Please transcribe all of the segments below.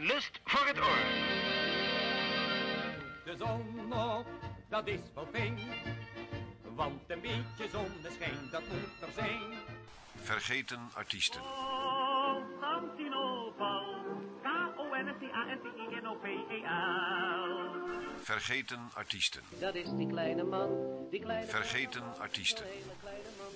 Lust voor het oor. De zon op, dat is wel fijn. Want een beetje zonneschijn, dat moet er zijn. Vergeten artiesten. Vergeten artiesten. Dat is die kleine man, die kleine Vergeten artiesten.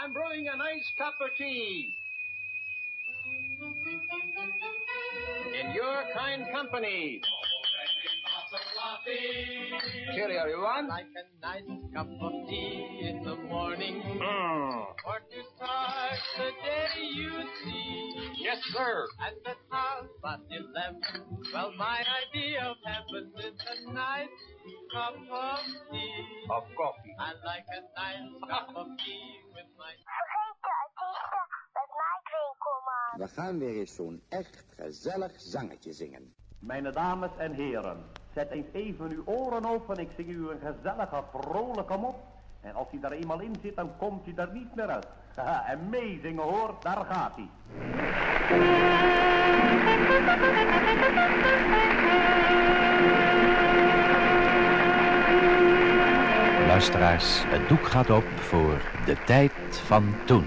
I'm brewing a nice cup of tea. In your kind company. Cheerio, everyone. Like a nice cup of tea in the morning. Mm. Or to start the day you see. Yes, sir. At the house at eleven. Well, my idea of heaven is a nice cup of tea. Of coffee. I like a nice cup of tea with my Winkelman. We gaan weer eens zo'n echt gezellig zangetje zingen. Mijn dames en heren, zet eens even uw oren open. Ik zing u een gezellige, vrolijke mop. En als hij daar eenmaal in zit, dan komt hij er niet meer uit. Haha, meezingen hoor, daar gaat hij. Luisteraars, het doek gaat op voor de tijd van toen.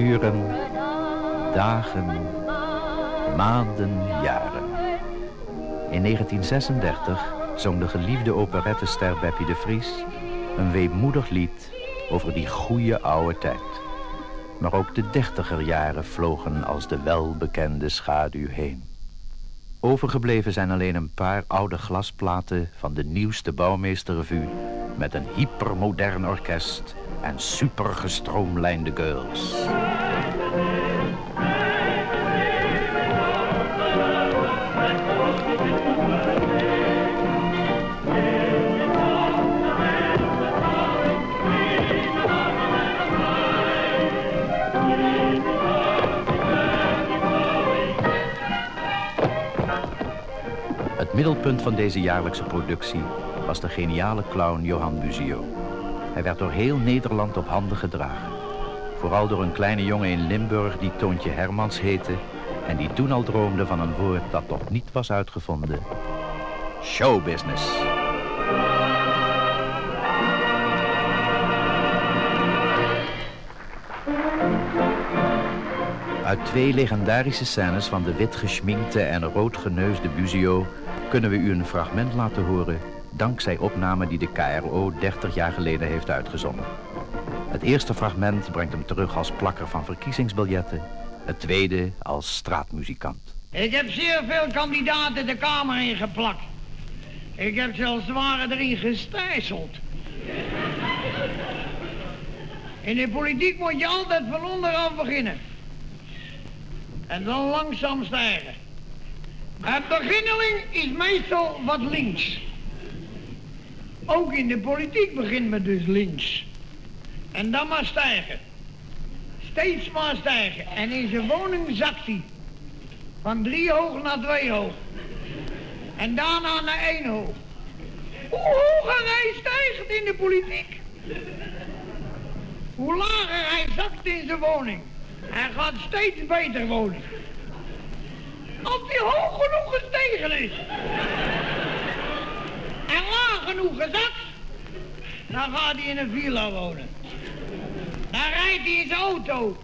Uren, dagen, maanden, jaren. In 1936 zong de geliefde operettester Beppie de Vries een weemoedig lied over die goede oude tijd. Maar ook de dertiger jaren vlogen als de welbekende schaduw heen. Overgebleven zijn alleen een paar oude glasplaten van de nieuwste bouwmeesterrevue met een hypermodern orkest en supergestroomlijnde girls. Middelpunt van deze jaarlijkse productie was de geniale clown Johan Buzio. Hij werd door heel Nederland op handen gedragen. Vooral door een kleine jongen in Limburg die Toontje Hermans heette... en die toen al droomde van een woord dat nog niet was uitgevonden. Showbusiness. Uit twee legendarische scènes van de wit geschminkte en rood geneusde Buzio... kunnen we u een fragment laten horen... dankzij opnamen die de KRO 30 jaar geleden heeft uitgezonden. Het eerste fragment brengt hem terug als plakker van verkiezingsbiljetten. Het tweede als straatmuzikant. Ik heb zeer veel kandidaten de Kamer ingeplakt. Ik heb zelfs zware erin gestijseld. In de politiek moet je altijd van onderaf beginnen. En dan langzaam stijgen. Een beginneling is meestal wat links. Ook in de politiek begint men dus links. En dan maar stijgen. Steeds maar stijgen. En in zijn woning zakt hij. Van drie hoog naar twee hoog. En daarna naar één hoog. Hoe hoger hij stijgt in de politiek, hoe lager hij zakt in zijn woning. Hij gaat steeds beter wonen. Als hij hoog genoeg gestegen is. En laag genoeg gezakt. Dan gaat hij in een villa wonen. Dan rijdt hij in zijn auto.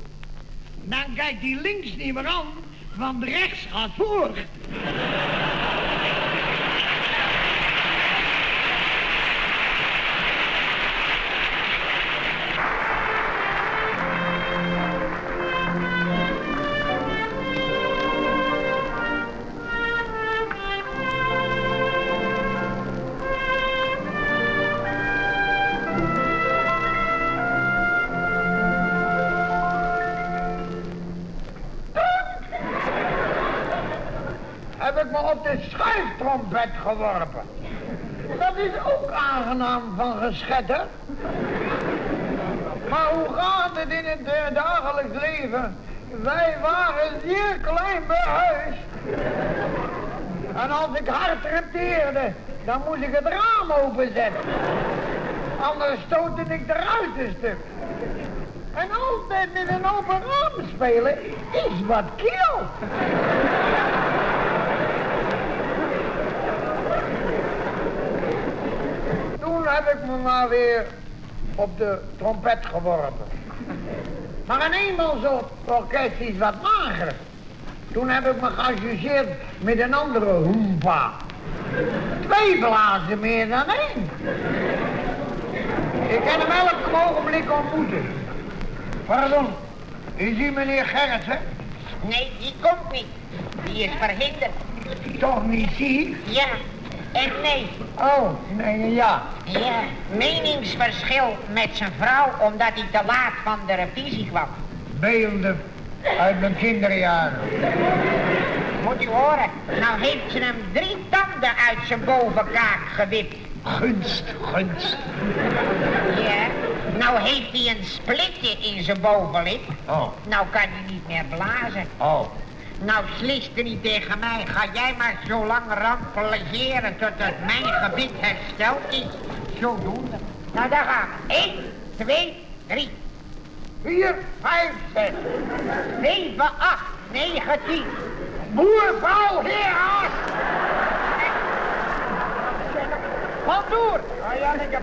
Dan kijkt hij links niet meer aan, want rechts gaat voor. Dat is ook aangenaam van geschetter. Maar hoe gaat het in het eh, dagelijks leven? Wij waren zeer klein behuisd. En als ik hard repteerde, dan moest ik het raam openzetten. Anders stootte ik de ruit een stuk. En altijd met een open raam spelen is wat kiel. Toen heb ik me maar weer op de trompet geworpen. Maar in eenmaal zo'n orkest is wat mager. Toen heb ik me geassocieerd met een andere hoempa. Twee blazen meer dan één. Ik kan hem elk ogenblik ontmoeten. Pardon, u meneer Gerritsen? Nee, die komt niet. Die is verhinderd. Toch niet ziek? Ja, en nee. Oh, nee, ja. Ja, meningsverschil met zijn vrouw omdat hij te laat van de revisie kwam. Beelden uit mijn kinderjaren. Moet u horen, nou heeft ze hem drie tanden uit zijn bovenkaak gewipt. Gunst, gunst. Ja, nou heeft hij een splitje in zijn bovenlip. Oh. Nou kan hij niet meer blazen. Oh. Nou sliste hij tegen mij, ga jij maar zo lang rampelageren tot het mijn gebied hersteld is. Zodoende. Nou, daar gaan we. 1, 2, 3, 4, 5, 6, 7, 8, 9, 10. Boer, vrouw, heer, haas. Van Doer. Ah ja, ik heb.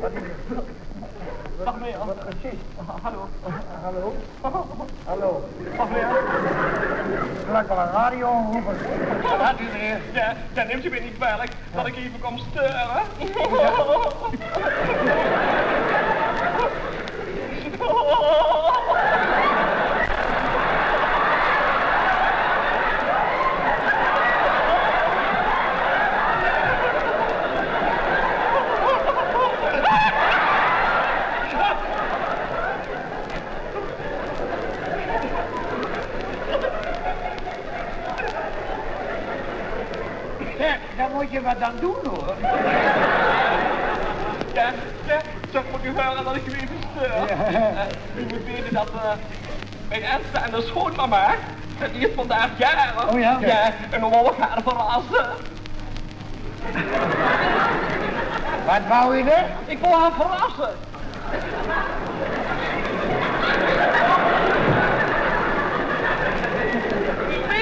Wat is het? Wat precies. Hallo. Hallo. Hallo. Wacht mee, Laat wel een radio roepen. Gaat u meneer? Ja, dan neemt u me niet kwalijk dat ik even kom steuren. Ja, wat aan doen hoor. Ja, toch moet u horen dat ik u even steur. Ja. Eh, u moet weten dat, eh, mijn Elsa en de schoonmama, hè, die is vandaag jarig. Oh ja? Ja, en dan wou ik haar verrassen. Wat wou je er? Ik wil haar verrassen.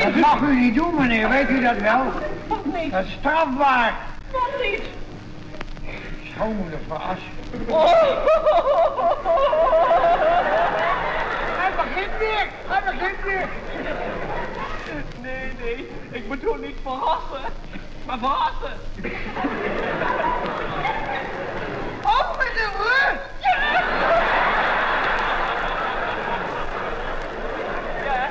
Dat mag u niet doen, meneer, weet u dat wel? Niet? Dat is strafbaar. Wat niet? Schoonmoeder verrassen. Oh. Hij begint weer, hij begint weer. Nee, nee, ik bedoel niet verrassen, maar verrassen. Oh, met de rug! Ja! Ja.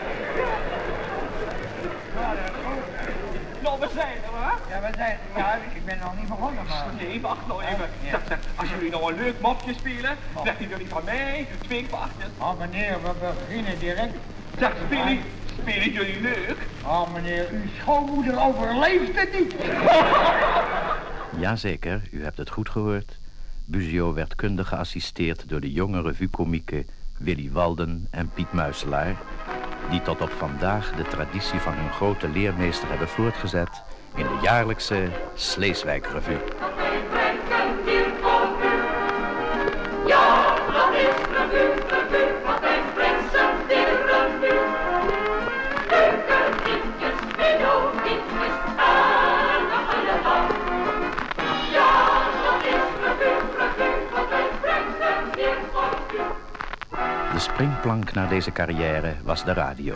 Nou, we zijn er, hè? Ja, we zijn, ja, ik ben nog niet begonnen, maar... Nee, wacht nou even. Zeg, zeg, als jullie nou een leuk mopje spelen, krijgen jullie van mij twee kwartjes. Oh, meneer, we beginnen direct. Zeg, spelen, spelen jullie leuk? Oh, meneer, uw schoonmoeder overleeft het niet. Jazeker, u hebt het goed gehoord. Buzio werd kundig geassisteerd door de jonge revuekomieken Willy Walden en Piet Muiselaar... die tot op vandaag de traditie van hun grote leermeester hebben voortgezet... in de jaarlijkse Sleeswijk-revue. Ja, dat is revue, revue, wat een presenteer Keukenliedjes, melodietjes en een hele dag. Ja, dat is revue, revue, wat een presenteer De springplank naar deze carrière was de radio.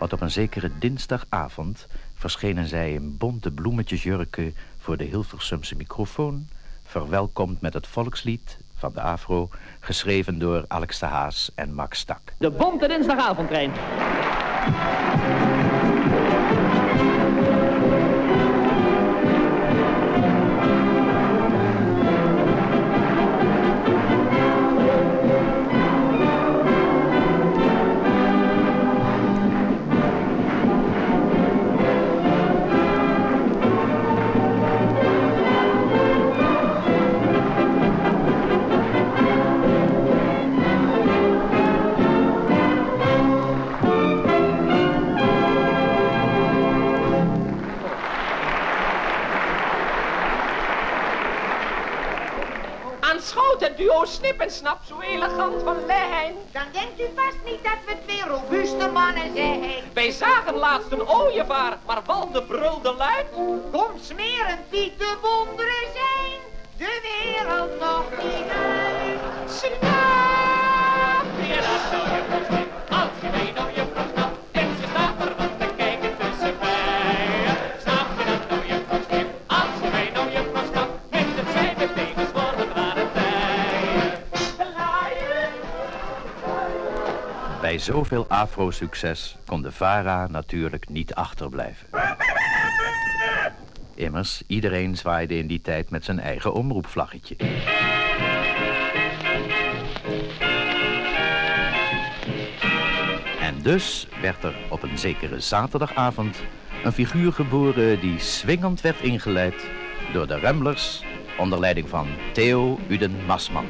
Want op een zekere dinsdagavond verschenen zij in bonte bloemetjesjurken voor de Hilversumse microfoon, verwelkomd met het volkslied van de Afro, geschreven door Alex de Haas en Max Stak. De bonte dinsdagavondtrein. Duo Snip en Snap zo elegant van lijn. Dan denkt u vast niet dat we twee robuuste mannen zijn. Wij zagen laatst een ooievaar, maar Walde brulde luid. Kom smeren, Piet, de wonderen zijn de wereld nog niet uit. Snap! Ja, dat Bij zoveel afro-succes kon de VARA natuurlijk niet achterblijven. Immers, iedereen zwaaide in die tijd met zijn eigen omroepvlaggetje. En dus werd er op een zekere zaterdagavond een figuur geboren die swingend werd ingeleid door de Ramblers onder leiding van Theo Uden Masman.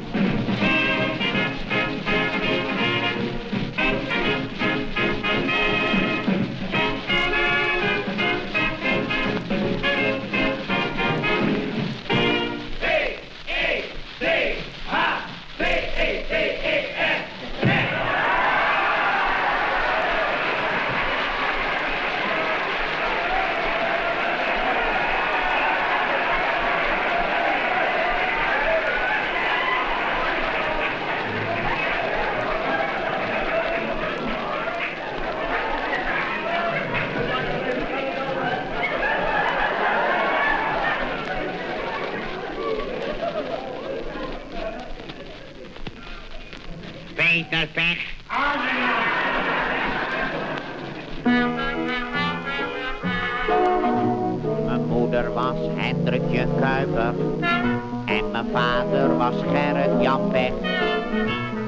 Mijn vader was Gerrit Jan Pech.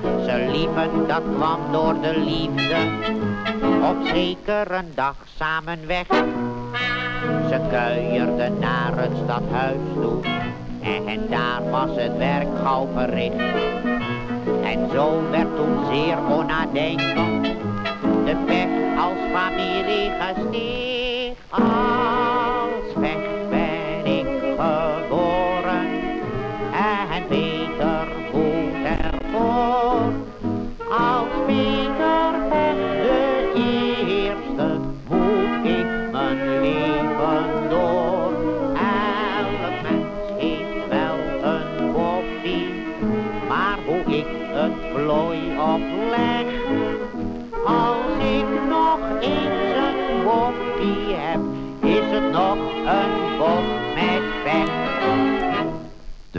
Ze liepen, dat kwam door de liefde, op zekere dag samen weg. Ze kuierden naar het stadhuis toe en daar was het werk gauw verricht. En zo werd toen zeer onnadenkend als familie gesticht. Als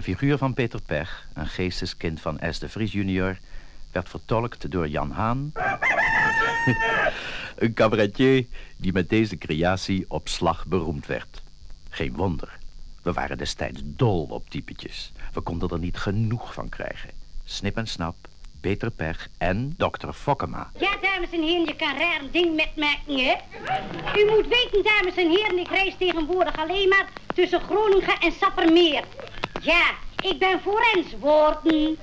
figuur van Peter Pech, een geesteskind van S. de Vries junior... werd vertolkt door Jan Haan... een cabaretier die met deze creatie op slag beroemd werd. Geen wonder. We waren destijds dol op typetjes. We konden er niet genoeg van krijgen. Snip en Snap, Peter Pech en dokter Fokkema. Ja, dames en heren, je kan raar ding met hè? U moet weten, dames en heren, ik reis tegenwoordig alleen maar tussen Groningen en Sappermeer. Ja, ik ben forens worden.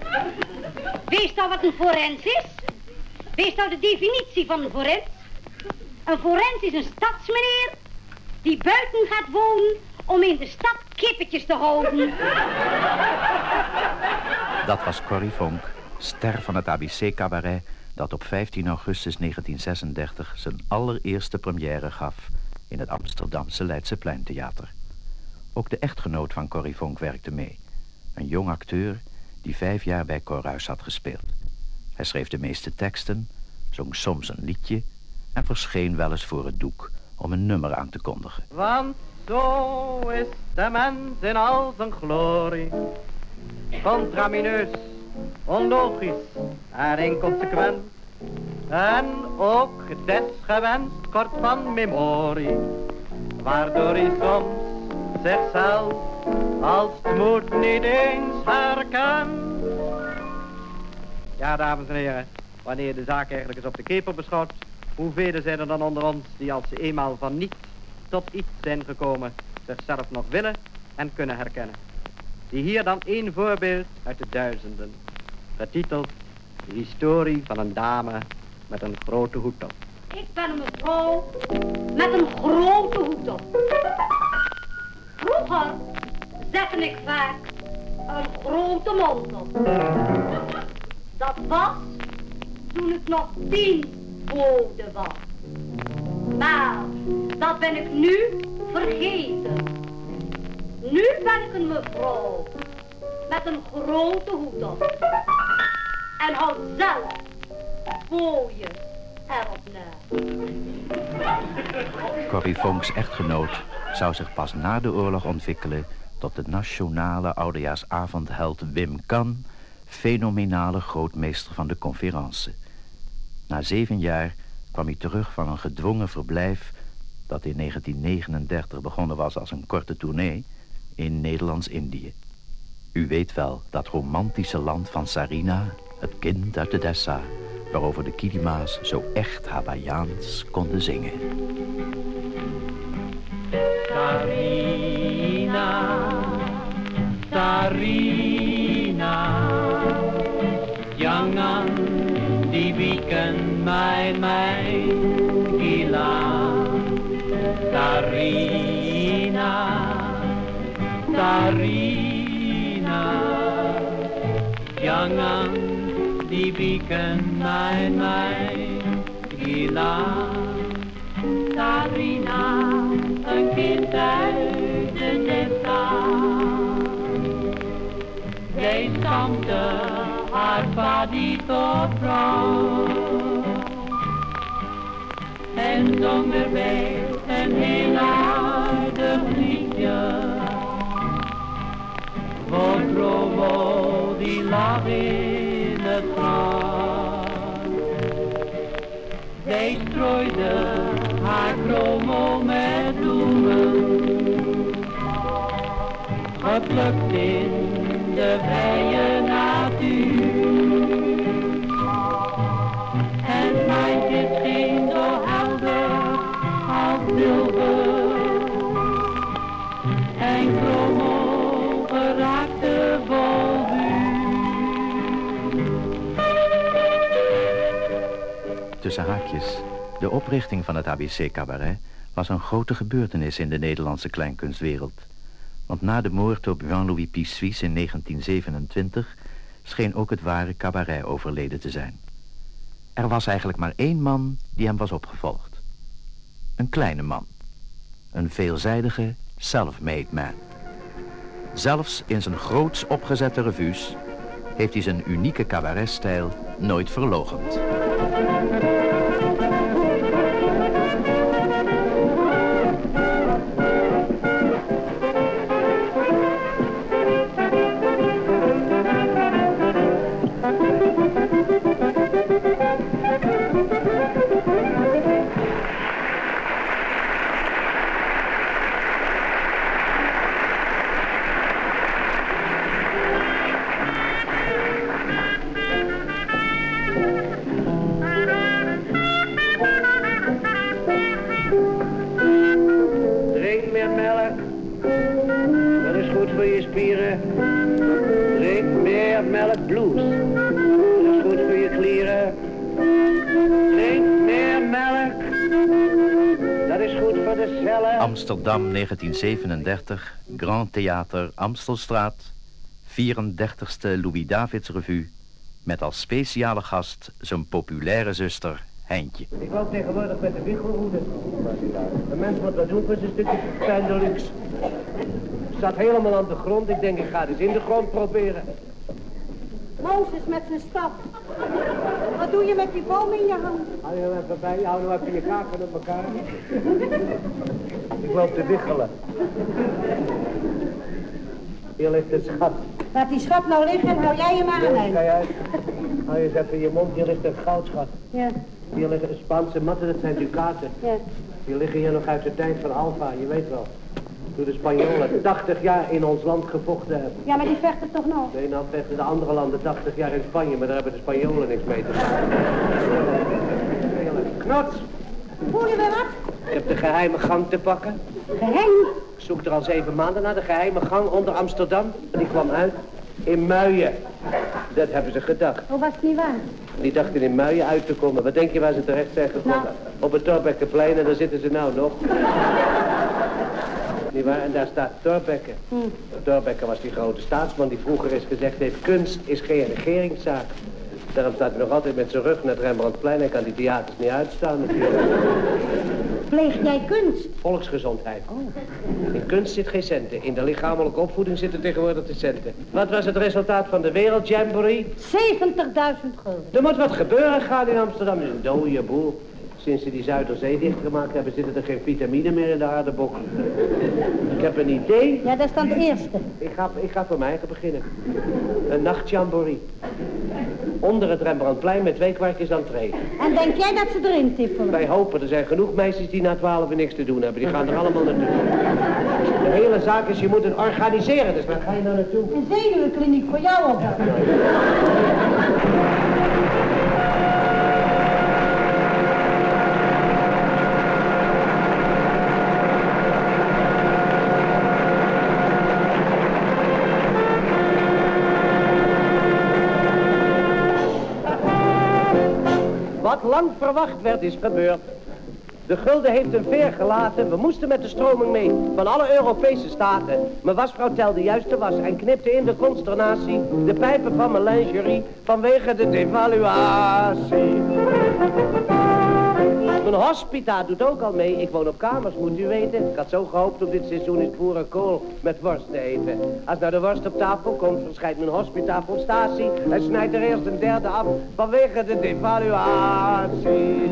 Wees nou wat een forens is? Wees nou de definitie van een forens? Een forens is een stadsmeneer die buiten gaat wonen om in de stad kippetjes te houden. Dat was Corrie Vonk, ster van het ABC-cabaret... dat op 15 augustus 1936 zijn allereerste première gaf... in het Amsterdamse Leidseplein-theater. Ook de echtgenoot van Corrie Vonk werkte mee. Een jong acteur die vijf jaar bij Corruis had gespeeld. Hij schreef de meeste teksten, zong soms een liedje... en verscheen wel eens voor het doek om een nummer aan te kondigen. Want zo is de mens in al zijn glorie. Contramineus, onlogisch en inconsequent. En ook desgewenst kort van memorie. Waardoor hij soms zichzelf als het moet niet eens herkent. Ja, dames en heren, wanneer je de zaak eigenlijk eens op de keper beschouwt, hoeveel zijn er dan onder ons die als ze eenmaal van niets tot iets zijn gekomen, zichzelf nog willen en kunnen herkennen. Die hier dan één voorbeeld uit de duizenden, getiteld De historie van een dame met een grote hoed op. Ik ben een mevrouw met een grote hoed op. Vroeger zette ik vaak een grote mond op. Dat was toen ik nog tien bode was. Maar dat ben ik nu vergeten. Nu ben ik een mevrouw met een grote hoed op. En houd zelf fooien na. Corrie Vonks echtgenoot zou zich pas na de oorlog ontwikkelen... tot de nationale oudejaarsavondheld Wim Kan... fenomenale grootmeester van de conferentie. Na zeven jaar kwam hij terug van een gedwongen verblijf... dat in 1939 begonnen was als een korte tournee... in Nederlands-Indië. U weet wel, dat romantische land van Sarina, het kind uit de Dessa... waarover de Kilima's zo echt Hawaiiaans konden zingen. Sarina, Sarina, jangan dibikin main-main gila. Sarina, Sarina, jangan dibikin main-main gila. Sarina, een kind uit de Dessa. Zij stampte haar vadie tot vrouw. En zong erbij een heel aardig liedje. Voor Promo die in Zij strooide haar chromo met bloemen. Geplukt in de vrije Tussen haakjes, De oprichting van het ABC Cabaret was een grote gebeurtenis in de Nederlandse kleinkunstwereld. Want na de moord op Jean-Louis Pissuis in 1927 scheen ook het ware cabaret overleden te zijn. Er was eigenlijk maar één man die hem was opgevolgd. Een kleine man. Een veelzijdige self-made man. Zelfs in zijn groots opgezette revues heeft hij zijn unieke cabaretstijl nooit verlogend. Amsterdam 1937, Grand Theater Amstelstraat, 34ste Louis Davids Revue, met als speciale gast zijn populaire zuster Heintje. Ik loop tegenwoordig met de wichelroede. Een mens moet wat doen voor zijn stukje fijn de luxe. Staat helemaal aan de grond. Ik denk, ik ga eens in de grond proberen. Mozes met zijn staf. Wat doe je met die boom in je hand? Hou je even bij, hou nou even je kaken op elkaar. Ik loop te wiggelen. Hier ligt het schat. Laat die schat nou liggen en hou jij hem aan. Ga hè? je uit. Hou je eens even in je mond, hier ligt een goudschat. Ja, Hier liggen de Spaanse matten, dat zijn ducaten. ja. Die liggen hier nog uit de tijd van Alfa, je weet wel. Toen de Spanjolen 80 jaar in ons land gevochten hebben. ja, maar die vechten toch nog? Nee, nou vechten de andere landen 80 jaar in Spanje, maar daar hebben de Spanjolen niks mee te maken. Knots, Voel je weer wat? ik heb de geheime gang te pakken. Geheim? Ik zoek er al zeven maanden naar, de geheime gang onder Amsterdam. En die kwam uit in Muien. Dat hebben ze gedacht. Oh, was het niet waar? Die dachten in Muien uit te komen. Wat denk je waar ze terecht zijn gekomen? Nou. Op het Torbekkenplein en daar zitten ze nou nog. Niet waar? En daar staat Thorbecke. Hm. Thorbecke was die grote staatsman die vroeger eens gezegd heeft... kunst is geen regeringszaak. Daarom staat hij nog altijd met zijn rug naar het Rembrandtplein... en kan die theaters niet uitstaan natuurlijk. Pleeg jij kunst? Volksgezondheid. In kunst zit geen centen. In de lichamelijke opvoeding zitten tegenwoordig de centen. Wat was het resultaat van de Wereldjamboree? 70.000 gulden. Er moet wat gebeuren gaan in Amsterdam. Is een dode boel. Sinds ze die Zuiderzee dichtgemaakt hebben, zitten er geen vitamine meer in de aardebok. Ik heb een idee. Ja, dat is dan het eerste. Ik ga, ik ga voor mij eigen beginnen. Een nachtjamboree. Onder het Rembrandtplein met twee kwartjes entree. En denk jij dat ze erin tippelen? Wij hopen, er zijn genoeg meisjes die na twaalf niks te doen hebben. Die gaan er allemaal naartoe. De hele zaak is, je moet het organiseren. Dus waar ga je nou naartoe? Een zenuwenkliniek voor jou of lang verwacht werd, is gebeurd. De gulden heeft een veer gelaten. We moesten met de stroming mee van alle Europese staten. Mijn wasvrouw telde juist de was en knipte in de consternatie de pijpen van mijn lingerie vanwege de devaluatie. Mijn hospita doet ook al mee. Ik woon op kamers, moet u weten. Ik had zo gehoopt op dit seizoen is boerenkool met worst te eten. Als nou de worst op tafel komt, verschijnt mijn hospita voor statie en snijdt er eerst een derde af vanwege de devaluatie.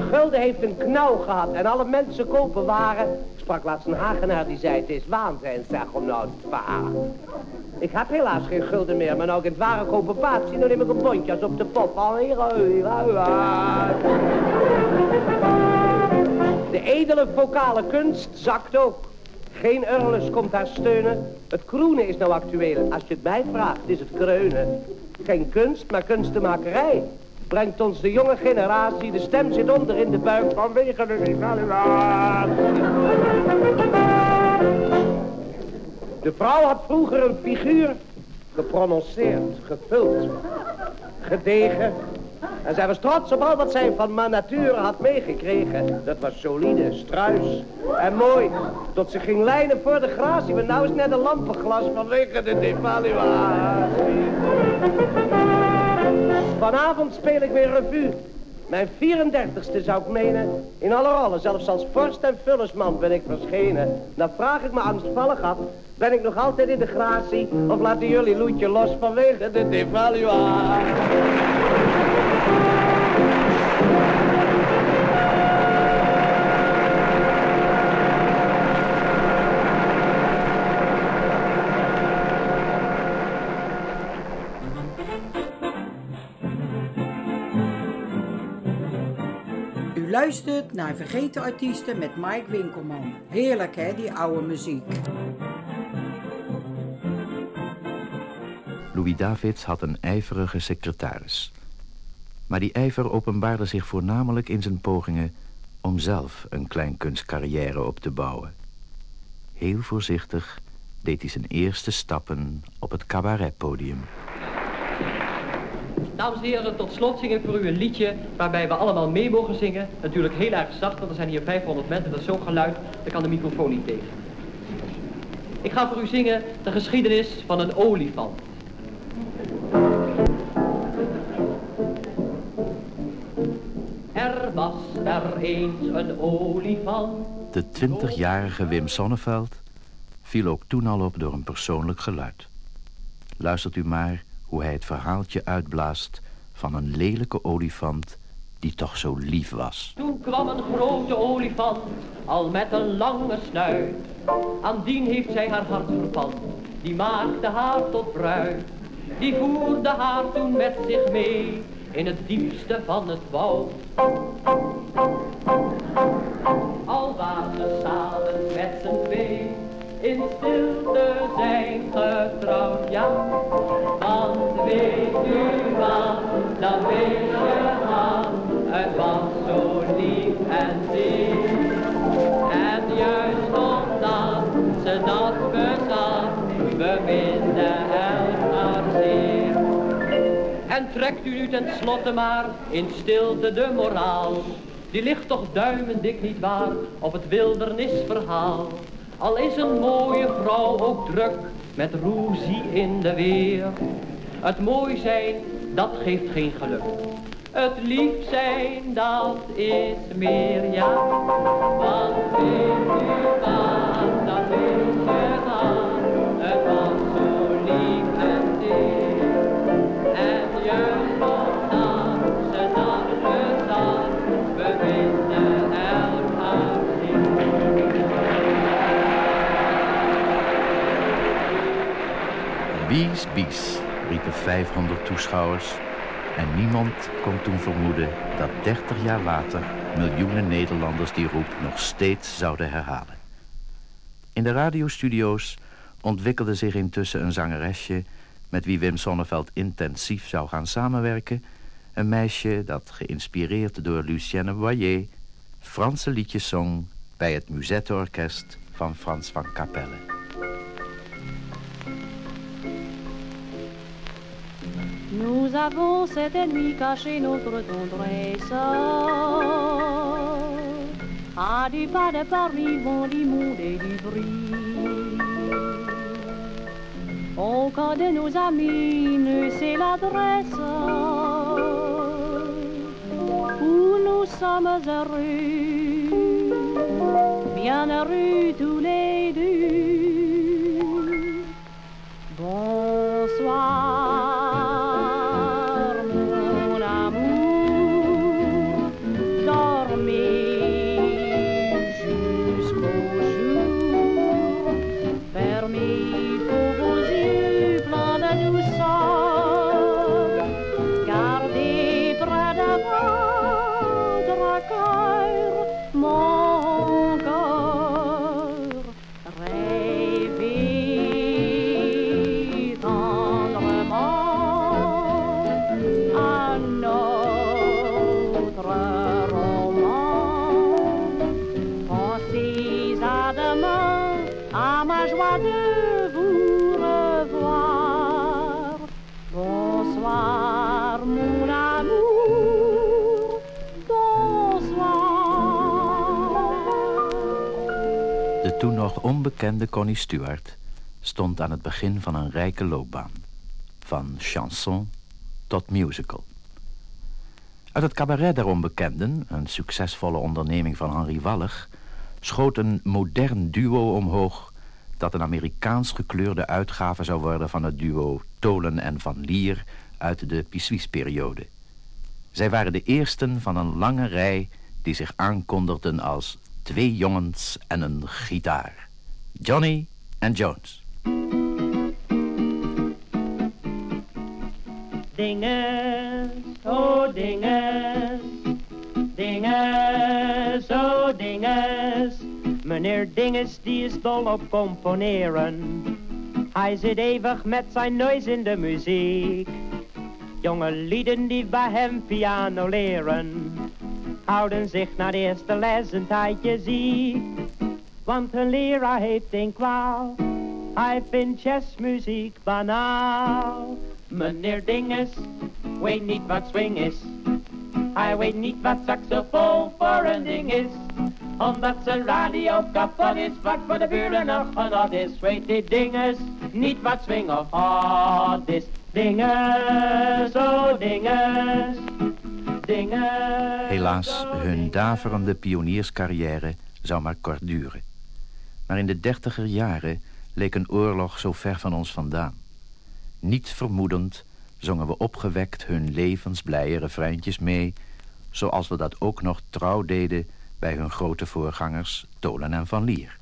De gulden heeft een knauw gehad en alle mensen kopen waren. Ik sprak laatst een Hagenaar die zei, het is waanzin zeg om nou te varen. Ik heb helaas geen gulden meer, maar nou ik het ware kopen paard zie, dan neem ik een bondje als op de pop. De edele vocale kunst zakt ook. Geen Urles komt haar steunen. Het kroenen is nou actueel. Als je het mij vraagt, is het kreunen. Geen kunst, maar kunstenmakerij. Brengt ons de jonge generatie, de stem zit onder in de buik vanwege de devaluatie. De vrouw had vroeger een figuur geprononceerd, gevuld, gedegen, En zij was trots op al wat zij van mijn nature had meegekregen. Dat was solide, struis en mooi. Tot ze ging lijnen voor de gratie. Maar nou is net een lampenglas vanwege de devaluatie. Vanavond speel ik weer revue. Mijn 34ste zou ik menen. In alle rollen, zelfs als vorst en vullersman ben ik verschenen. Dan vraag ik me angstvallig af. Ben ik nog altijd in de gratie? Of laten jullie loetje los vanwege de devaluatie? Luistert naar Vergeten Artiesten met Mike Winkelman. Heerlijk hè, die oude muziek. Louis Davids had een ijverige secretaris. Maar die ijver openbaarde zich voornamelijk in zijn pogingen om zelf een klein kunstcarrière op te bouwen. Heel voorzichtig deed hij zijn eerste stappen op het cabaretpodium. Dames en heren, tot slot zing ik voor u een liedje waarbij we allemaal mee mogen zingen. Natuurlijk heel erg zacht, want er zijn hier 500 mensen, dat is zo'n geluid, daar kan de microfoon niet tegen. Ik ga voor u zingen de geschiedenis van een olifant. Er was er eens een olifant. De 20-jarige Wim Sonneveld viel ook toen al op door een persoonlijk geluid. Luistert u maar hoe hij het verhaaltje uitblaast van een lelijke olifant die toch zo lief was. Toen kwam een grote olifant, al met een lange snuit. Aan dien heeft zij haar hart verpand, die maakte haar tot bruid. Die voerde haar toen met zich mee, in het diepste van het woud. Al waren ze samen met z'n twee, in stilte zijn getrouwd, ja. Dat beestje had, het was zo lief en zeer. En juist omdat ze dat bezat, beminde elkaar zeer. En trekt u nu tenslotte maar in stilte de moraal. Die ligt toch duimendik niet waar op het wildernisverhaal. Al is een mooie vrouw ook druk met roezie in de weer. Het mooi zijn, dat geeft geen geluk. Het lief zijn, dat is meer, ja. Want weet u wat, dat weet je dan. Het was zo lief en teer. En juist omdat ze dat bezat, bevinden elkaar Bies, bies, riepen 500 toeschouwers. En niemand kon toen vermoeden dat 30 jaar later miljoenen Nederlanders die roep nog steeds zouden herhalen. In de radiostudio's ontwikkelde zich intussen een zangeresje met wie Wim Sonneveld intensief zou gaan samenwerken. Een meisje dat, geïnspireerd door Lucienne Boyer, Franse liedjes zong bij het Musetteorkest van Frans van Capelle. Nous avons cette nuit caché notre tendresse à du pas de Paris vont du monde et du bruit. Aucun de nos amis ne sait l'adresse où nous sommes heureux, bien heureux tous les deux. Bonsoir, Connie Stewart stond aan het begin van een rijke loopbaan. Van chanson tot musical. Uit het cabaret der onbekenden, een succesvolle onderneming van Henri Wallig... schoot een modern duo omhoog... dat een Amerikaans gekleurde uitgave zou worden van het duo Tolen en Van Lier... uit de Pissuis-periode. Zij waren de eersten van een lange rij die zich aankondigden als twee jongens en een gitaar. Johnny en Jones. Dinges, oh dinges, dinges, oh dinges. Meneer Dinges die is dol op componeren. Hij zit eeuwig met zijn neus in de muziek. Jonge lieden die bij hem piano leren, houden zich na de eerste les een tijdje ziek. Want hun leraar heeft een kwaal, hij vindt jazzmuziek banaal. Meneer Dinges weet niet wat swing is. Hij weet niet wat saxofoon voor een ding is. Omdat zijn radio kapot is, wat voor de buren nog genot is. Weet die dinges niet wat swing of hot is. Dinges, oh dinges, dinges. Helaas, hun daverende pionierscarrière zou maar kort duren. Maar in de dertiger jaren leek een oorlog zo ver van ons vandaan. Niet vermoedend zongen we opgewekt hun levensblije refreintjes mee... zoals we dat ook nog trouw deden bij hun grote voorgangers Tolen en Van Lier.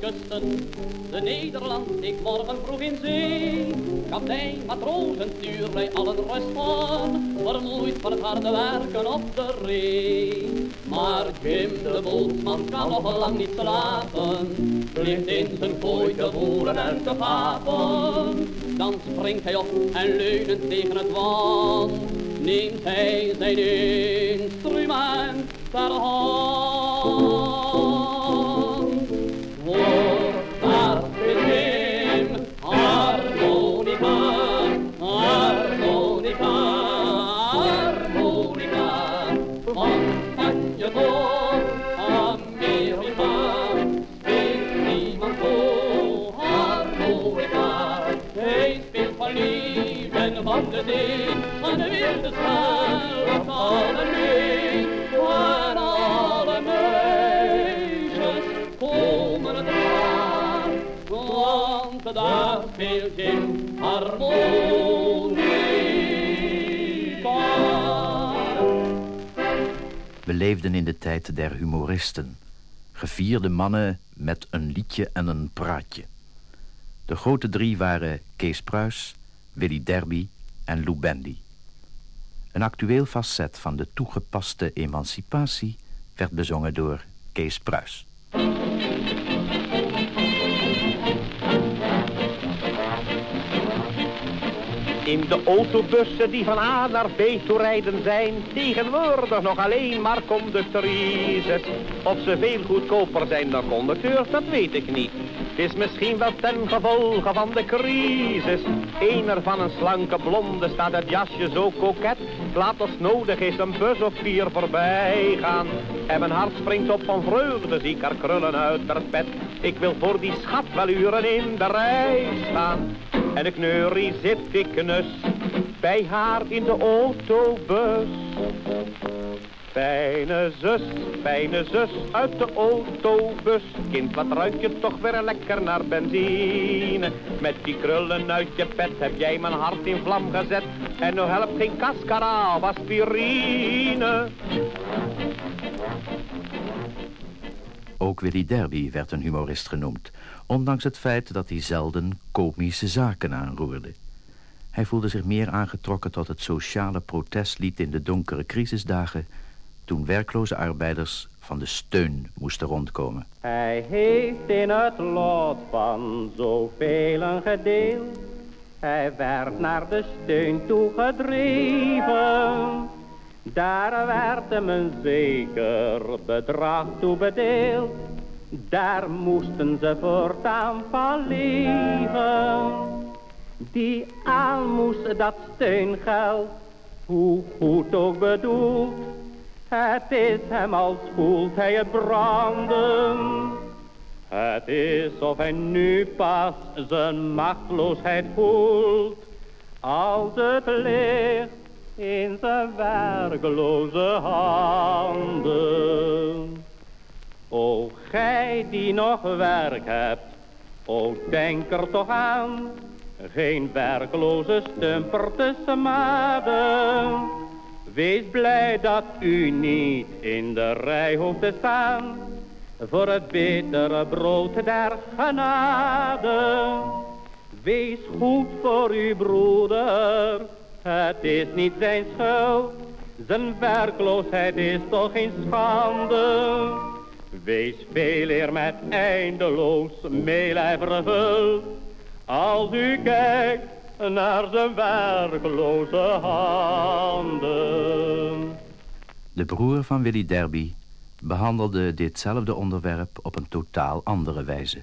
Kusten. De Nederland ik morgen vroeg in zee. Kapitein, matrozen, stuur bij allen rust van. Vermoeid van het harde werken op de ree. Maar Jim de bootsman kan nog lang niet slapen. Ligt in zijn kooi te voeren en te gapen. Dan springt hij op en leunend tegen het wand. Neemt hij zijn instrument ter hand. Van de zee, van de wilde spel, van alle mee, van alle meisjes komen het aan, want daar speelt in harmonica. We leefden in de tijd der humoristen. Gevierde mannen met een liedje en een praatje. De grote drie waren Kees Pruis, Willy Derby en Lou Bendy. Een actueel facet van de toegepaste emancipatie werd bezongen door Kees Pruis. In de autobussen die van A naar B toe rijden zijn, tegenwoordig nog alleen maar conductrices. Of ze veel goedkoper zijn dan conducteurs, dat weet ik niet. Is misschien wel ten gevolge van de crisis. Een ervan een slanke blonde staat het jasje zo koket. Laat als nodig is een bus of vier voorbij gaan. En mijn hart springt op van vreugde, zie ik haar krullen uit haar pet. Ik wil voor die schat wel uren in de rij staan. En de kneurie zit ik knus bij haar in de autobus. Fijne zus, fijne zus uit de autobus. Kind, wat ruik je toch weer lekker naar benzine. Met die krullen uit je pet heb jij mijn hart in vlam gezet. En nu helpt geen cascara of aspirine. Ook Willy Derby werd een humorist genoemd, ondanks het feit dat hij zelden komische zaken aanroerde. Hij voelde zich meer aangetrokken tot het sociale protestlied in de donkere crisisdagen, toen werkloze arbeiders van de steun moesten rondkomen. Hij heeft in het lot van zoveel gedeeld. Hij werd naar de steun toegedreven. Daar werd hem een zeker bedrag toe bedeeld. Daar moesten ze voortaan van leven. Die aalmoes, dat steungeld, hoe goed ook bedoeld. Het is hem als voelt hij het branden. Het is of hij nu pas zijn machteloosheid voelt. Als het ligt in zijn werkeloze handen. O gij die nog werk hebt, o denk er toch aan. Geen werkloze stumper te smaden. Wees blij dat u niet in de rij hoeft te staan. Voor het bittere brood der genade. Wees goed voor uw broeder, het is niet zijn schuld. Zijn werkloosheid is toch geen schande. Wees veel eer met eindeloos meelij vervuld. Als u kijkt naar zijn werkloze handen. De broer van Willy Derby behandelde ditzelfde onderwerp op een totaal andere wijze.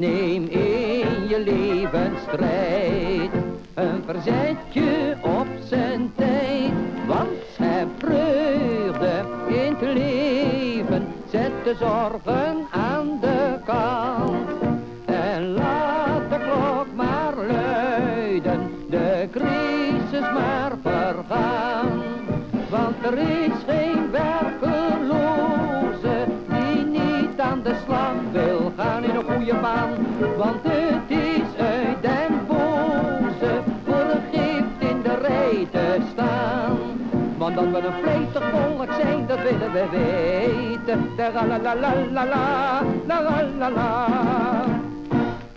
Neem in je leven strijd, een verzetje op zijn tijd. Want heb vreugde in het leven, zet de zorgen aan de kant. want het is uit den boze voor een gift in de rij te staan. Want dat we een vleesig volk zijn, dat willen we weten.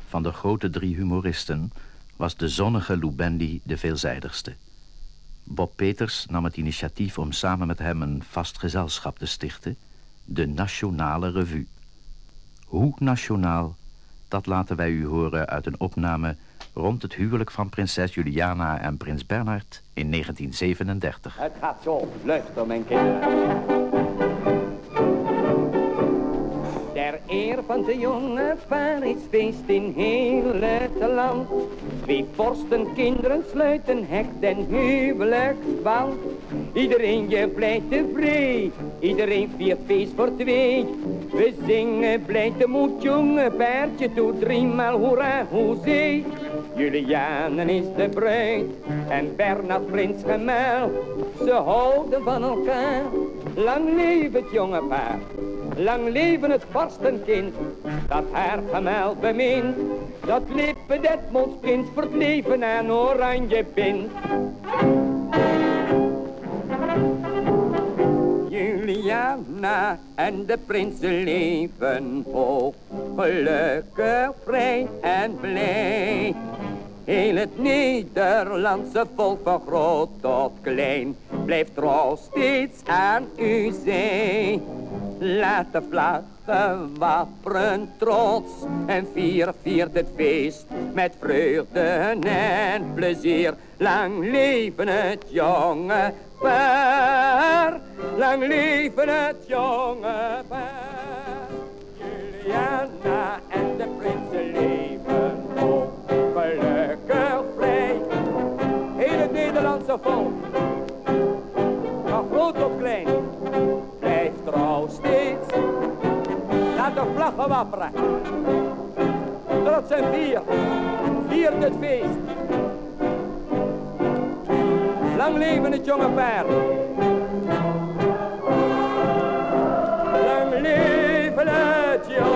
Van de grote drie humoristen was de zonnige Lubendi de veelzijdigste. Bob Peters nam het initiatief om samen met hem een vast gezelschap te stichten... de Nationale Revue. Hoe nationaal dat laten wij u horen uit een opname rond het huwelijk van prinses Juliana en prins Bernhard in 1937. Het gaat zo, luister mijn kinderen. Van de jonge feest in heel het land. Twee vorstenkinderen sluiten hecht en huwelijksband. Iedereen je blij tevreden, iedereen viert feest voor twee. We zingen blij te moed, jonge paardje, toe driemaal hoera, hoezee. Julianen is de bruid en Bernard prins gemeld. Ze houden van elkaar, lang leven het jonge paar. Lang leven het vorstenkind, dat haar gemeld bemint. Dat lippen Detmonds prins voor het leven aan oranje bindt. Juliana en de prinsen leven hoog, gelukkig, vrij en blij. Heel het Nederlandse volk van groot tot klein blijft trouw steeds aan uw zij. Laat de vlaggen wapperen trots en vier, viert het feest met vreugde en plezier. Lang leven het jonge paar, lang leven het jonge paar. Juliana en de prinsen leven ook gelukkig vrij. Heel het Nederlandse volk, van groot of klein, blijft trouw steeds. Laat de vlaggen wapperen. Trots en vier, viert het feest. Lang leven het jonge paard. Lang leven het jonge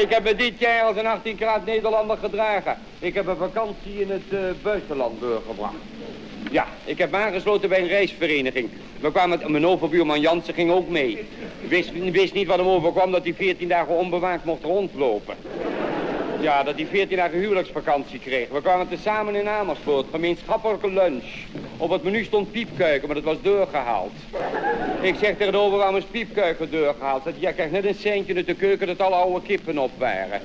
Ik heb me dit jaar als een 18 graad Nederlander gedragen. Ik heb een vakantie in het eh, buitenland doorgebracht. Ja, ik heb me aangesloten bij een reisvereniging. We kwamen mijn overbuurman Jansen ging ook mee. Wist, wist niet wat hem overkwam dat hij 14 dagen onbewaakt mocht rondlopen. Ja, dat hij 14 dagen huwelijksvakantie kreeg. We kwamen tezamen in Amersfoort, gemeenschappelijke lunch. Op het menu stond piepkuiken, maar dat was doorgehaald. Ik zeg tegenover waarom is piepkuiken doorgehaald? Dat jij krijgt net een centje uit de keuken dat alle oude kippen op waren.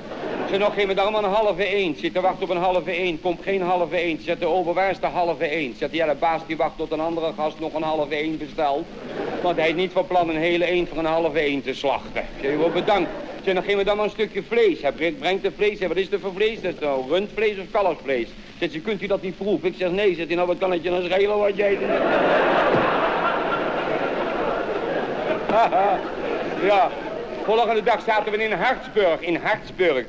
Ze nog geen me dan maar een halve eend. Zit te wachten op een halve eend. Komt geen halve eend. Zet de ober, waar is de halve eend? Zet ja, de baas die wacht tot een andere gast nog een halve eend bestelt. Want hij is niet van plan een hele eend voor een halve eend te slachten. Ik zeg, bedankt. Zeg, dan geven we dan een stukje vlees. Hij brengt, de vlees. Hè. Wat is er voor vlees? Dat is rundvlees of kalfsvlees? Zegt ze, kunt u dat niet proeven? Ik zeg, nee. Zegt hij, nou wat kan het je dan schelen wat jij doet? ja, volgende dag zaten we in Hartsburg, in Hartsburg.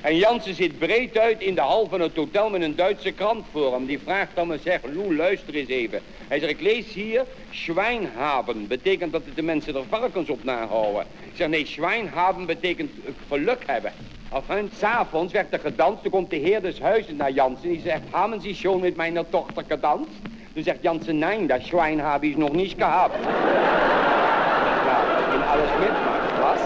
En Jansen zit breed uit in de hal van het hotel met een Duitse krant voor hem. Die vraagt dan me, zeg, Lou, luister eens even. Hij zegt, ik lees hier, Schwijnhaben. Betekent dat de mensen er varkens op nahouden. Ik zeg, nee, Schwijnhaben betekent geluk hebben. Enfin, s'avonds werd er gedanst. Toen komt de heer des huizes naar Jansen. Die zegt, hebben Sie schon met mijn dochter gedanst? Toen zegt Jansen, nee, dat Schwein habe ich nog niet gehad. ja, in alles mitmacht, was?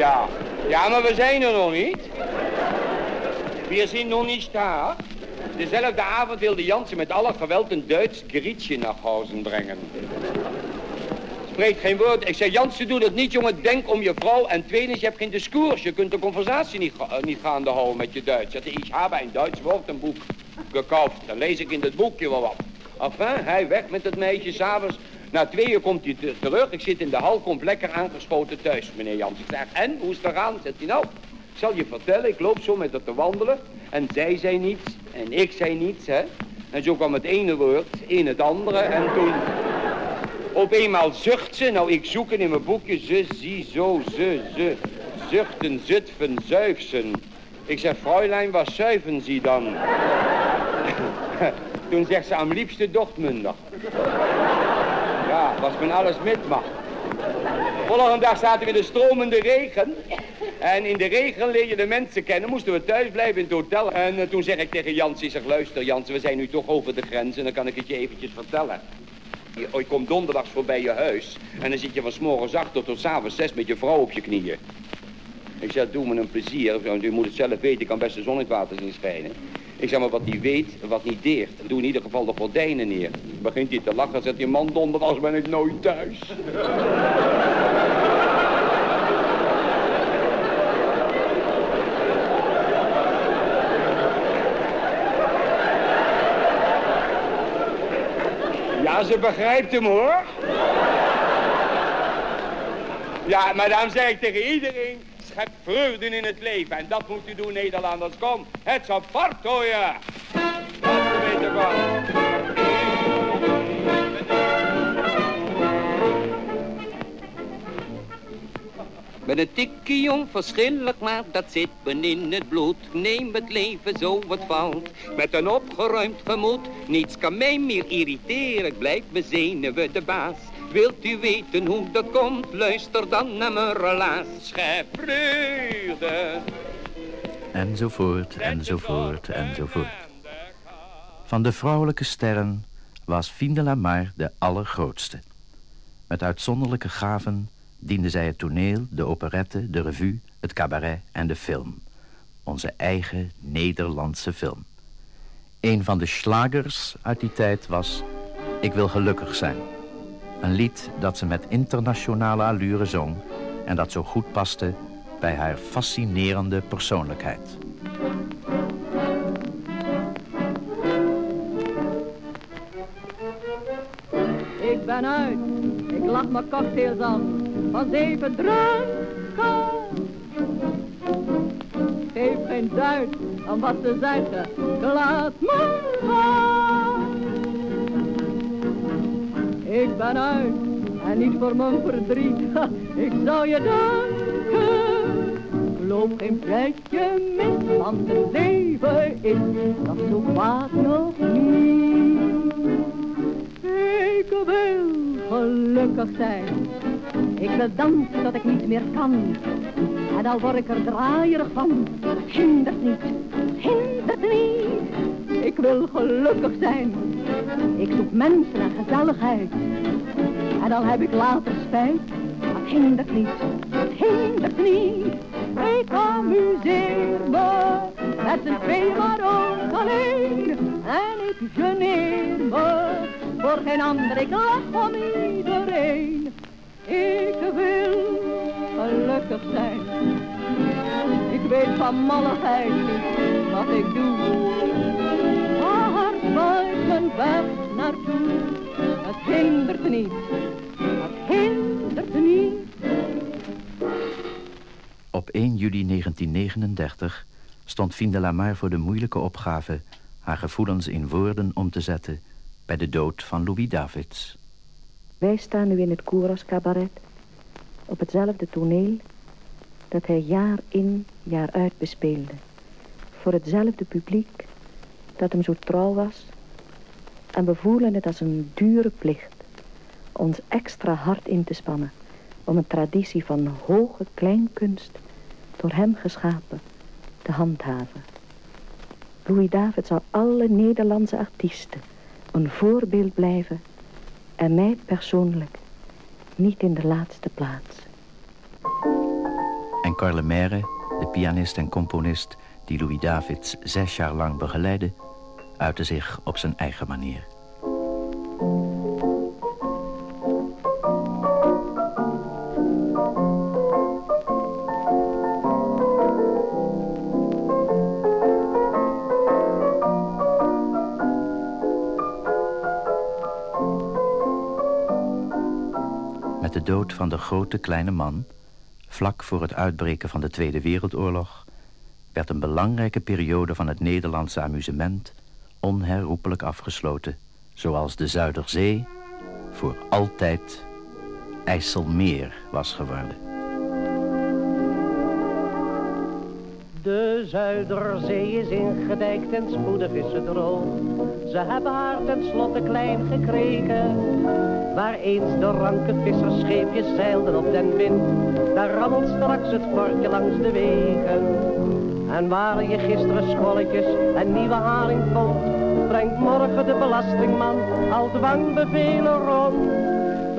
Ja, ja, maar we zijn er nog niet. We zijn nog niet daar. Dezelfde avond wilde Jansen met alle geweld een Duits grietje naar huis brengen. Spreekt geen woord. Ik zei, Jansen, doe dat niet, jongen. Denk om je vrouw. En tweedens, je hebt geen discours. Je kunt de conversatie niet, ga- eh, niet gaande houden met je Duits. Hij, ik heb een Duits woordenboek gekauft. Dan lees ik in dat boekje wel wat. Enfin, hij weg met het meisje. S'avonds, na twee uur komt hij te- terug. Ik zit in de hal, komt lekker aangeschoten thuis, meneer Jansen. Ik zeg, en, hoe is het eraan? Zegt hij, nou, ik zal je vertellen. Ik loop zo met haar te wandelen. En zij zei niets. En ik zei niets, hè. En zo kwam het ene woord in het andere. En toen... Op eenmaal zucht ze, nou ik zoek in mijn boekje, ze, zie, zo, ze, ze. Zuchten, zutven, zuifsen. Ik zeg, Fräulein, wat zuiven ze dan? Toen zegt ze, am liefste Dortmunder. Ja, was men alles met mag. Volgende dag zaten we in de stromende regen. En in de regen leer je de mensen kennen. Moesten we thuis blijven in het hotel. En eh, toen zeg ik tegen Jans, ik zeg, luister Jans, we zijn nu toch over de grens. En dan kan ik het je eventjes vertellen. Je, je komt donderdags voorbij je huis. En dan zit je van 's morgens acht tot, tot 's avonds zes met je vrouw op je knieën. Ik zeg, doe me een plezier. U moet het zelf weten, ik kan best de zon in het water zien schijnen. Ik zeg maar, wat niet weet, wat niet deert. Doe in ieder geval de gordijnen neer. Begint hij te lachen, zegt hij, man donderdags ben ik nooit thuis. Ja, ze begrijpt hem hoor. Ja, maar daarom zeg ik tegen iedereen, schep vreugde in het leven. En dat moet u doen, Nederlanders. Kom, het is apart hoor je. Dat een tikkie onverschillig, maar dat zit me in het bloed. Neem het leven zo wat valt, met een opgeruimd gemoed. Niets kan mij meer irriteren, ik blijf me zenuwen de baas. Wilt u weten hoe dat komt, luister dan naar mijn relaas. Schep vreugde. Enzovoort, enzovoort, enzovoort. Van de vrouwelijke sterren was Fien de Lamar de allergrootste. Met uitzonderlijke gaven diende zij het toneel, de operette, de revue, het cabaret en de film. Onze eigen Nederlandse film. Een van de slagers uit die tijd was Ik wil gelukkig zijn. Een lied dat ze met internationale allure zong en dat zo goed paste bij haar fascinerende persoonlijkheid. Ik ben uit, ik lach mijn cocktails aan van zeven dranken. Geef geen duit aan wat ze zeggen, laat me gaan. Ik ben uit en niet voor mijn verdriet, ik zou je danken. Geloof geen plekje mis, want het leven is dat zo kwaad nog niet. Ik wil gelukkig zijn, Ik wil tot ik niet meer kan. En al word ik er draaierig van. Dat hindert niet, hindert niet. Ik wil gelukkig zijn. Ik zoek mensen en gezelligheid. En dan heb ik later spijt. Dat hindert niet, dat hindert niet. Ik amuseer me met z'n twee maar ook alleen. En ik geneer me voor geen ander, ik lach om iedereen. Ik wil gelukkig zijn. Ik weet van malligheid niet wat ik doe. Maar buiten mijn weg naartoe, het hindert niet, het hindert niet. Op 1 juli 1939 stond Fien de Lamar voor de moeilijke opgave... haar gevoelens in woorden om te zetten bij de dood van Louis Davids. Wij staan nu in het Koeras cabaret. Op hetzelfde toneel dat hij jaar in, jaar uit bespeelde. Voor hetzelfde publiek dat hem zo trouw was. En we voelen het als een dure plicht ons extra hard in te spannen om een traditie van hoge kleinkunst door hem geschapen te handhaven. Louis David zal alle Nederlandse artiesten een voorbeeld blijven en mij persoonlijk niet in de laatste plaats. En Carle Meire, de pianist en componist die Louis Davids zes jaar lang begeleidde, uitte zich op zijn eigen manier. Met de dood van de grote kleine man, vlak voor het uitbreken van de Tweede Wereldoorlog, werd een belangrijke periode van het Nederlandse amusement onherroepelijk afgesloten, zoals de Zuiderzee voor altijd IJsselmeer was geworden. De Zuiderzee is ingedijkt en spoedig is ze droog. Ze hebben haar tenslotte klein gekregen. Waar eens de ranke vissersscheepjes zeilden op den wind, daar rammelt straks het vorkje langs de wegen. En waar je gisteren scholletjes en nieuwe haring vond, brengt morgen de belastingman al dwangbevelen rond.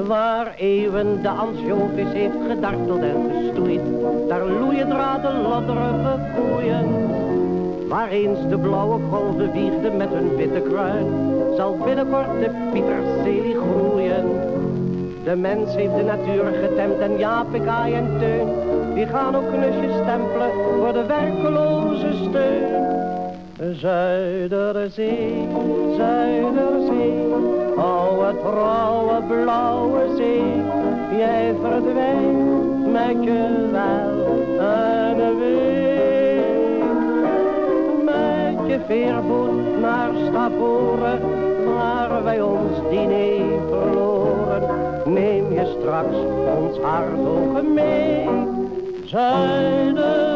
Waar eeuwen de ansjovis heeft gedarteld en gestoeid, daar loeien draden lodderige koeien. Waar eens de blauwe golven wiegden met hun witte kruin, zal binnenkort de pieterselie groeien. De mens heeft de natuur getemd en Jaap, ik, Aai en Teun, die gaan ook knusjes stempelen voor de werkeloze steun. Zuiderzee, Zuiderzee, oude trouwe blauwe zee, jij verdwijnt met je wel een week. Met je veerboot naar Stavoren, waar wij ons diner verloren, neem je straks ons hart ook mee. Zuiderzee.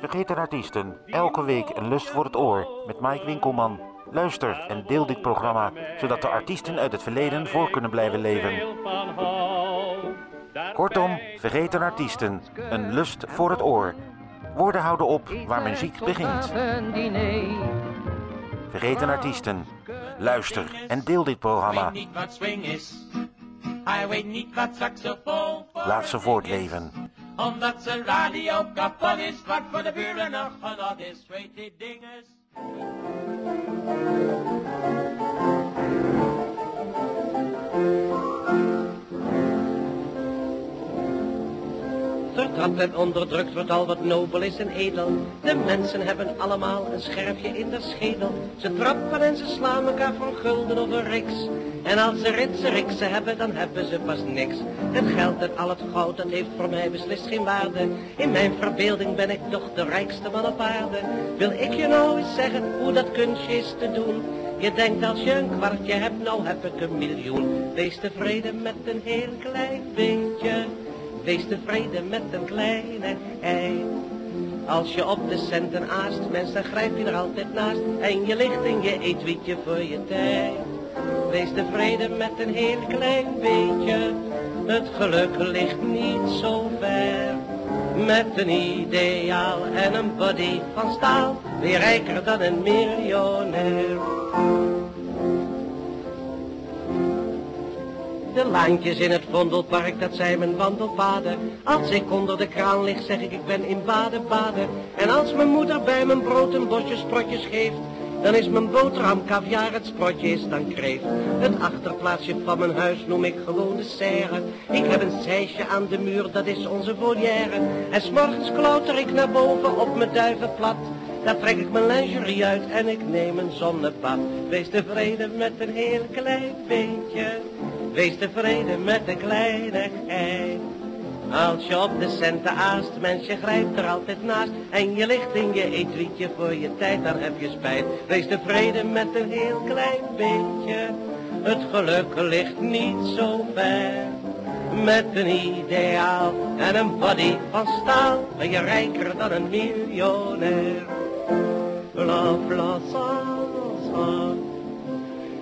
Vergeten artiesten, elke week een lust voor het oor met Mike Winkelman. Luister en deel dit programma, zodat de artiesten uit het verleden voor kunnen blijven leven. Kortom, vergeten artiesten, een lust voor het oor. Woorden houden op waar muziek begint. Vergeten artiesten, luister en deel dit programma. Laat ze voortleven. Omdat zijn radio kapot is, wat voor de buren nog genot is. Weet die dinges. Thank you. Vertrapt en onderdrukt wordt al wat nobel is en edel. De mensen hebben allemaal een scherpje in de schedel. Ze trappen en ze slaan elkaar van gulden of een riks. En als ze ritsen riksen hebben, dan hebben ze pas niks. Het geld en al het goud, dat heeft voor mij beslist geen waarde. In mijn verbeelding ben ik toch de rijkste man op aarde. Wil ik je nou eens zeggen hoe dat kunstje is te doen? Je denkt als je een kwartje hebt, nou heb ik een miljoen. Wees tevreden met een heel klein beetje. Wees tevreden met een kleine ei. Als je op de centen aast, mens, dan grijp je er altijd naast. En je ligt in je eetwietje voor je tijd. Wees tevreden met een heel klein beetje. Het geluk ligt niet zo ver. Met een ideaal en een body van staal. Weer rijker dan een miljonair. De laantjes in het Vondelpark, dat zijn mijn wandelpaden. Als ik onder de kraan lig, zeg ik, ik ben in baden, baden. En als mijn moeder bij mijn brood een bosje sprotjes geeft, dan is mijn boterham caviar, het sprotje is dan kreeft. Het achterplaatsje van mijn huis noem ik gewoon de serre. Ik heb een zeisje aan de muur, dat is onze volière. En s'morgens klauter ik naar boven op mijn duivenplat. Daar trek ik mijn lingerie uit en ik neem een zonnebad. Wees tevreden met een heel klein beetje. Wees tevreden met een kleinigheid. Als je op de centen aast, mens, je grijpt er altijd naast. En je ligt in je eetwietje voor je tijd, dan heb je spijt. Wees tevreden met een heel klein beetje. Het geluk ligt niet zo ver. Met een ideaal en een body van staal ben je rijker dan een miljonair. La, sa.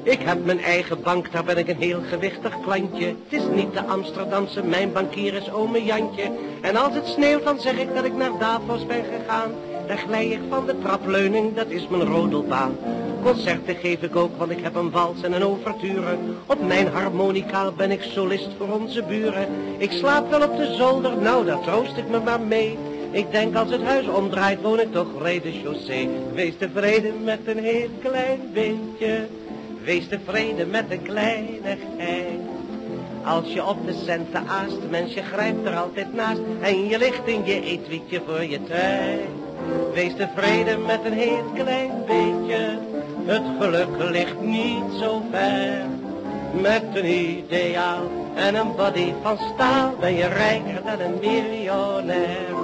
Ik heb mijn eigen bank, daar ben ik een heel gewichtig klantje. Het is niet de Amsterdamse, mijn bankier is ome Jantje. En als het sneeuwt, dan zeg ik dat ik naar Davos ben gegaan. Daar glij ik van de trapleuning, dat is mijn rodelbaan. Concerten geef ik ook, want ik heb een wals en een overture. Op mijn harmonica ben ik solist voor onze buren. Ik slaap wel op de zolder, nou daar troost ik me maar mee. Ik denk als het huis omdraait, woon ik toch rede chaussee. Wees tevreden met een heel klein beetje. Wees tevreden met een kleinigheid. Als je op de centen aast, mens, je grijpt er altijd naast. En je ligt in je eetwietje voor je tijd. Wees tevreden met een heel klein beetje. Het geluk ligt niet zo ver. Met een ideaal en een body van staal ben je rijker dan een miljonair.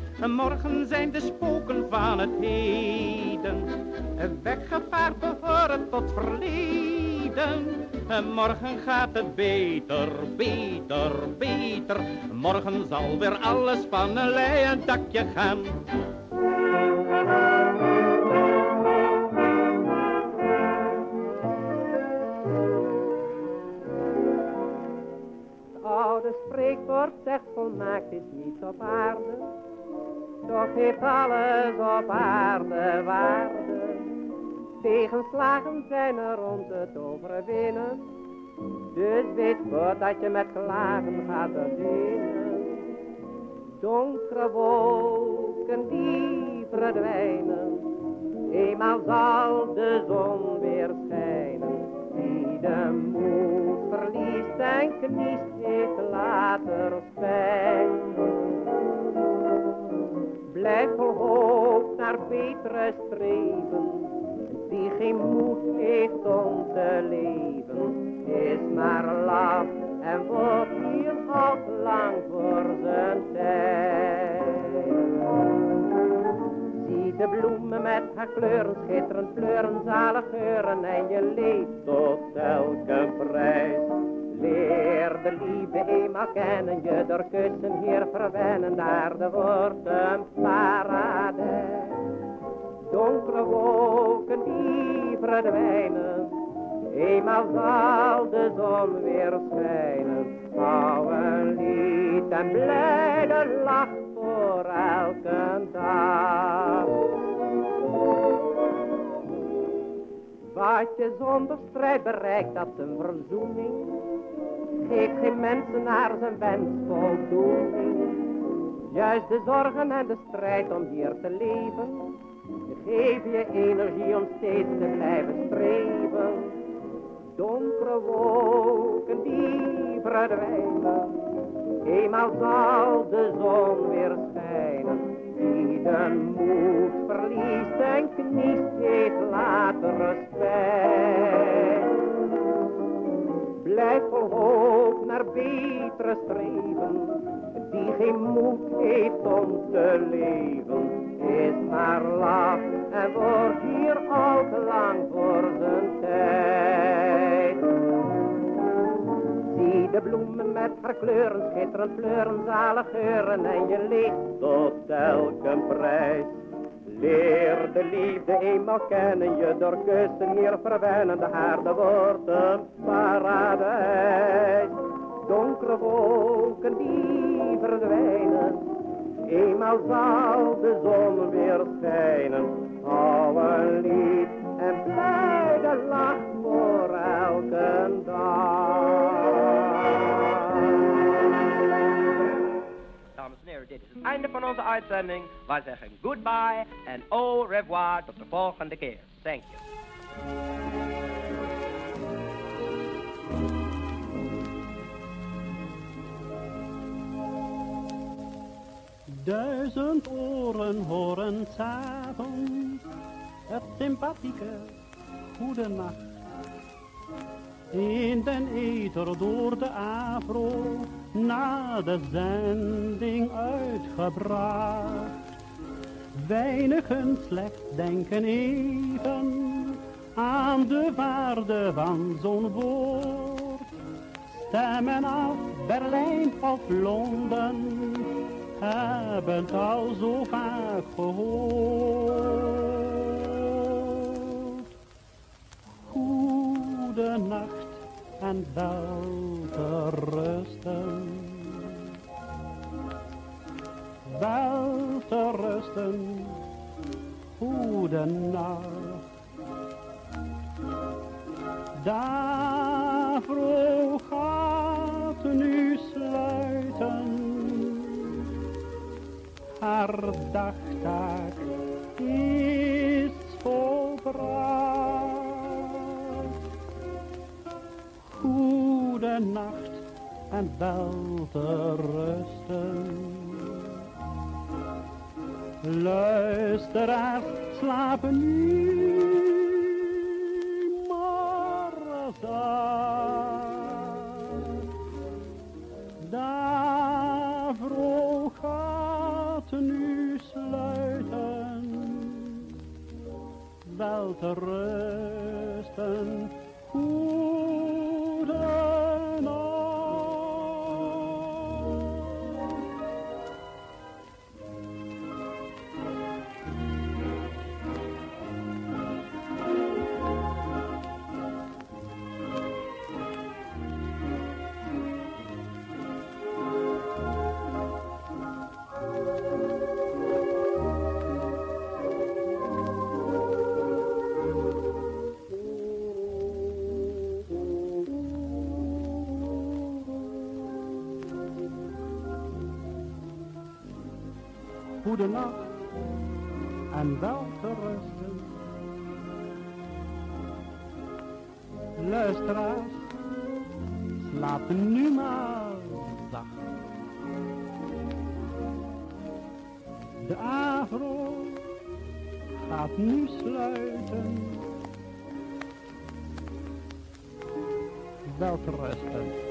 Morgen zijn de spoken van het heden. Weggevaard behoren tot verleden. En morgen gaat het beter, beter, beter. Morgen zal weer alles van een leien dakje gaan. Het oude spreekwoord zegt volmaakt is niet op aarde. Toch heeft alles op aarde waarde. Tegenslagen zijn er om het overwinnen. Dus weet voordat je met klagen gaat beginnen. Donkere wolken die verdwijnen. Eenmaal zal de zon weer schijnen. Wie de moed verliest en kniest, heeft later spijt. Blijf vol hoop naar betere streven. Wie geen moed heeft om te leven, is maar laf en wordt hier te lang voor zijn tijd. De bloemen met haar kleuren, schitterend fleuren, zalig geuren en je leeft tot elke prijs. Leer de liefde eenmaal kennen, je door kussen hier verwennen, daar de wordt een paradijs. Donkere wolken die verdwijnen, eenmaal zal de zon weer schijnen. Hou een lied en blijde lach voor elke dag. Wat je zonder strijd bereikt, dat is een verzoening. Geef geen mensen naar zijn wens voldoening. Juist de zorgen en de strijd om hier te leven. Geef je energie om steeds te blijven streven. Donkere wolken die verdwijnen. Eenmaal zal de zon weer schijnen. Wie de moed verliest en kniest, heeft later respect. Blijf vol hoop naar betere streven. Die geen moed heeft om te leven, is maar laf en wordt hier al te lang voor zijn tijd. De bloemen met haar kleuren, schitterend fleuren, zalig geuren en je leeft tot elke prijs. Leer de liefde eenmaal kennen, je door kussen hier verwennen, de aarde wordt een paradijs. Donkere wolken die verdwijnen, eenmaal zal de zon weer schijnen. Hou een lied en blijde lach voor elke dag. Het einde van onze uitzending. Wij zeggen goodbye en au revoir tot de volgende keer. Thank you. Duizend oren horen s'avonds het sympathieke goede nacht. In den ether door de afro na de zending uitgebracht. Weinigen slechts denken even aan de waarde van zo'n woord. Stemmen af Berlijn of Londen hebben het al zo vaak gehoord. Goede nacht en wel te rusten. Wel te rusten, goede nacht. Daarvoor gaat nu sluiten haar dagtaak is volbracht. Goede nacht en wel te rusten. Luisteraars slapen nu, Daarvoor gaat nu sluiten, wel te rusten, nacht en wel rusten. Luisteraars, slaap nu maar dag. De afro gaat nu sluiten. Wel rusten.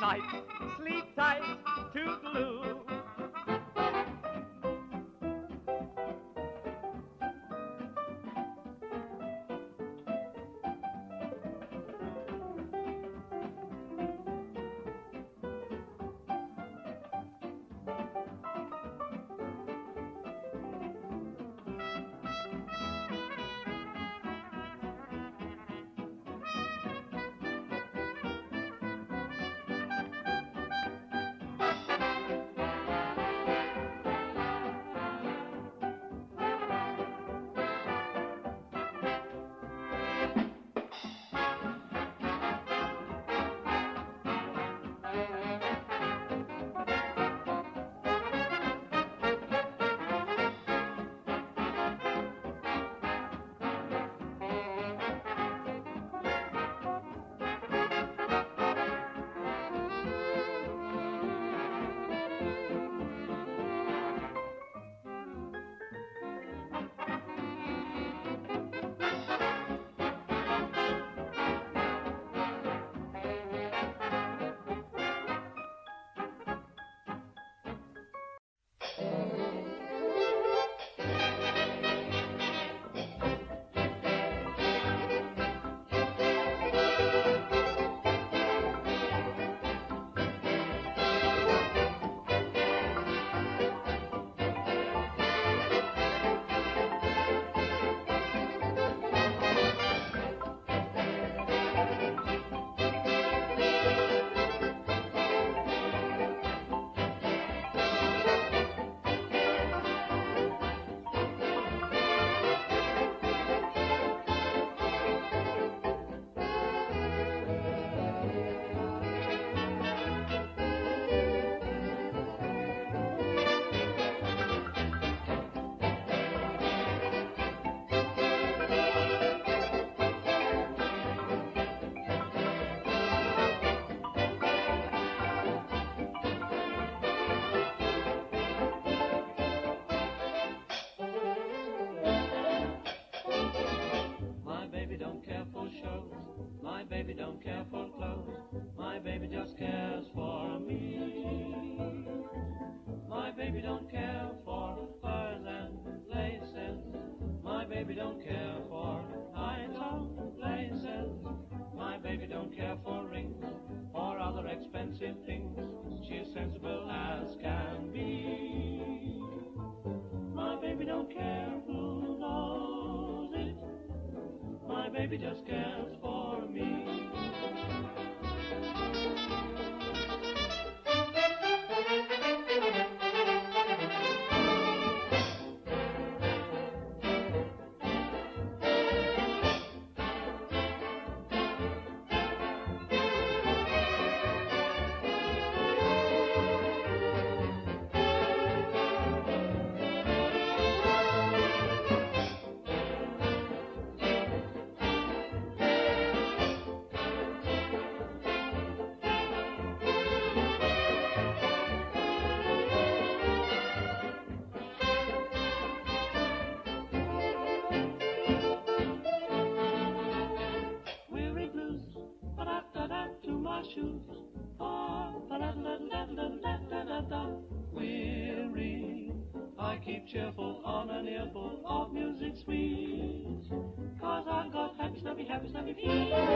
night. Sleep tight. my baby don't sweet. Cause I've got happy, snappy, happy, snappy feet.